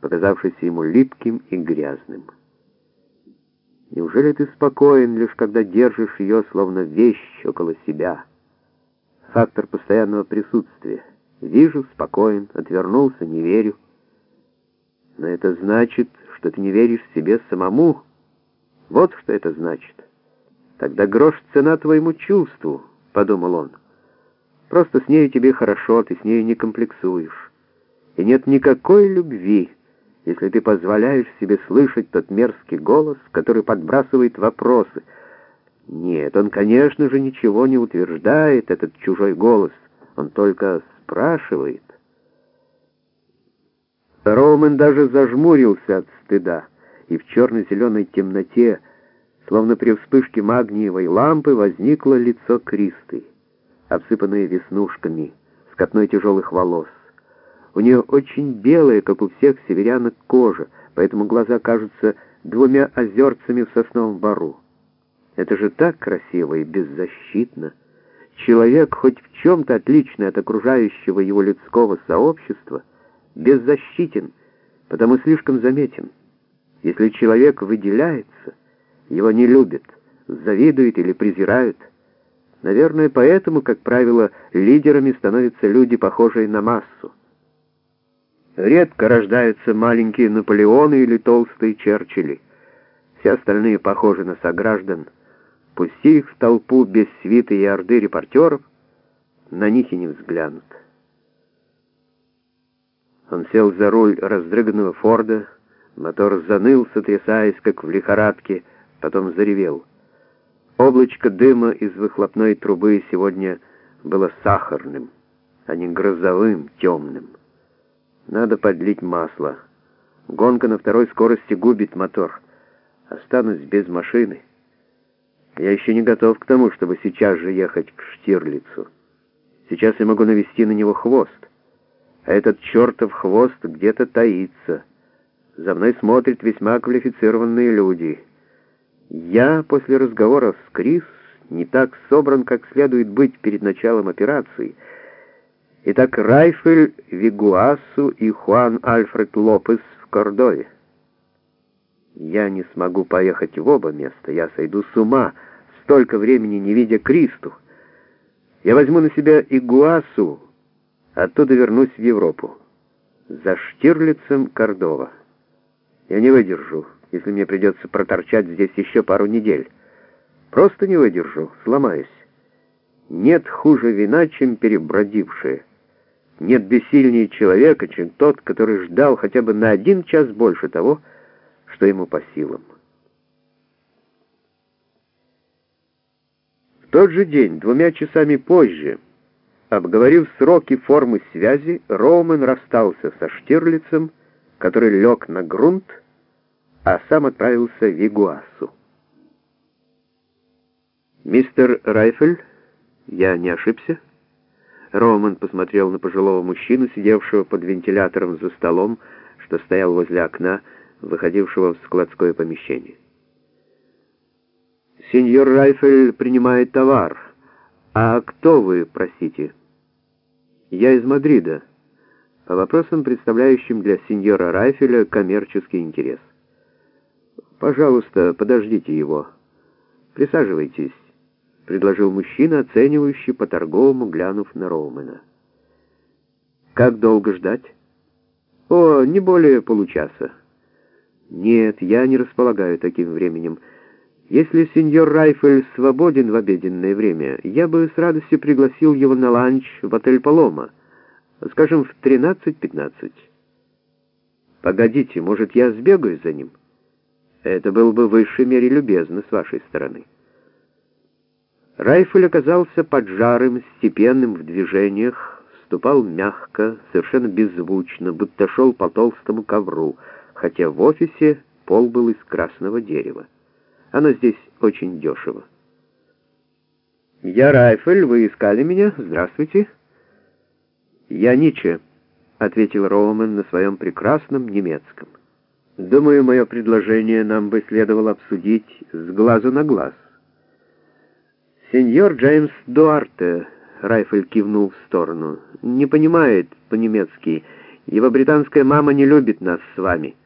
показавшийся ему липким и грязным. Неужели ты спокоен, лишь когда держишь ее, словно вещь, около себя? Фактор постоянного присутствия. Вижу, спокоен, отвернулся, не верю. Но это значит, что ты не веришь себе самому. Вот что это значит. Тогда грош цена твоему чувству, — подумал он. Просто с нею тебе хорошо, ты с нею не комплексуешь. И нет никакой любви, если ты позволяешь себе слышать тот мерзкий голос, который подбрасывает вопросы. Нет, он, конечно же, ничего не утверждает, этот чужой голос. Он только спрашивает. Роумен даже зажмурился от стыда, и в черно-зеленой темноте, словно при вспышке магниевой лампы, возникло лицо Кристы, обсыпанное веснушками, с копной тяжелых волос. У нее очень белая, как у всех северянок, кожа, поэтому глаза кажутся двумя озерцами в сосновом бору. Это же так красиво и беззащитно. Человек, хоть в чем-то отличный от окружающего его людского сообщества, беззащитен, потому слишком заметен. Если человек выделяется, его не любят, завидуют или презирают. Наверное, поэтому, как правило, лидерами становятся люди, похожие на массу. Редко рождаются маленькие Наполеоны или толстые Черчилли. Все остальные похожи на сограждан. Пусти их в толпу без свиты и орды репортеров, на них и не взглянут. Он сел за руль раздрыганного Форда, мотор заныл, сотрясаясь, как в лихорадке, потом заревел. Облачко дыма из выхлопной трубы сегодня было сахарным, а не грозовым, темным. Надо подлить масло. Гонка на второй скорости губит мотор. Останусь без машины. Я еще не готов к тому, чтобы сейчас же ехать к Штирлицу. Сейчас я могу навести на него хвост а этот чертов хвост где-то таится. За мной смотрят весьма квалифицированные люди. Я после разговора с Крис не так собран, как следует быть перед началом операции. Итак, Райфель, Вигуасу и Хуан Альфред Лопес в Кордове. Я не смогу поехать в оба места, я сойду с ума, столько времени не видя Кристу. Я возьму на себя Игуасу, Оттуда вернусь в Европу. За Штирлицем Кордова. Я не выдержу, если мне придется проторчать здесь еще пару недель. Просто не выдержу, сломаюсь. Нет хуже вина, чем перебродившее. Нет бессильнее человека, чем тот, который ждал хотя бы на один час больше того, что ему по силам. В тот же день, двумя часами позже, Обговорив сроки формы связи, Роумен расстался со Штирлицем, который лег на грунт, а сам отправился в Игуасу. «Мистер Райфель, я не ошибся?» Роуман посмотрел на пожилого мужчину, сидевшего под вентилятором за столом, что стоял возле окна, выходившего в складское помещение. «Сеньор Райфель принимает товар. А кто вы, простите?» Я из Мадрида, по вопросам, представляющим для сеньора Райфеля коммерческий интерес. Пожалуйста, подождите его. Присаживайтесь, предложил мужчина, оценивающий по-торговому, глянув на Роумена. Как долго ждать? О, не более получаса. Нет, я не располагаю таким временем. Если сеньор Райфель свободен в обеденное время, я бы с радостью пригласил его на ланч в отель «Палома», скажем, в 13-15. Погодите, может, я сбегаю за ним? Это было бы в высшей мере любезно с вашей стороны. Райфель оказался поджарым, степенным в движениях, ступал мягко, совершенно беззвучно, будто шел по толстому ковру, хотя в офисе пол был из красного дерева. Оно здесь очень дешево. «Я Райфель, вы искали меня? Здравствуйте». «Я Ниче», — ответил Роумен на своем прекрасном немецком. «Думаю, мое предложение нам бы следовало обсудить с глазу на глаз». «Сеньор Джеймс Дуарте», — Райфель кивнул в сторону, — «не понимает по-немецки. Его британская мама не любит нас с вами.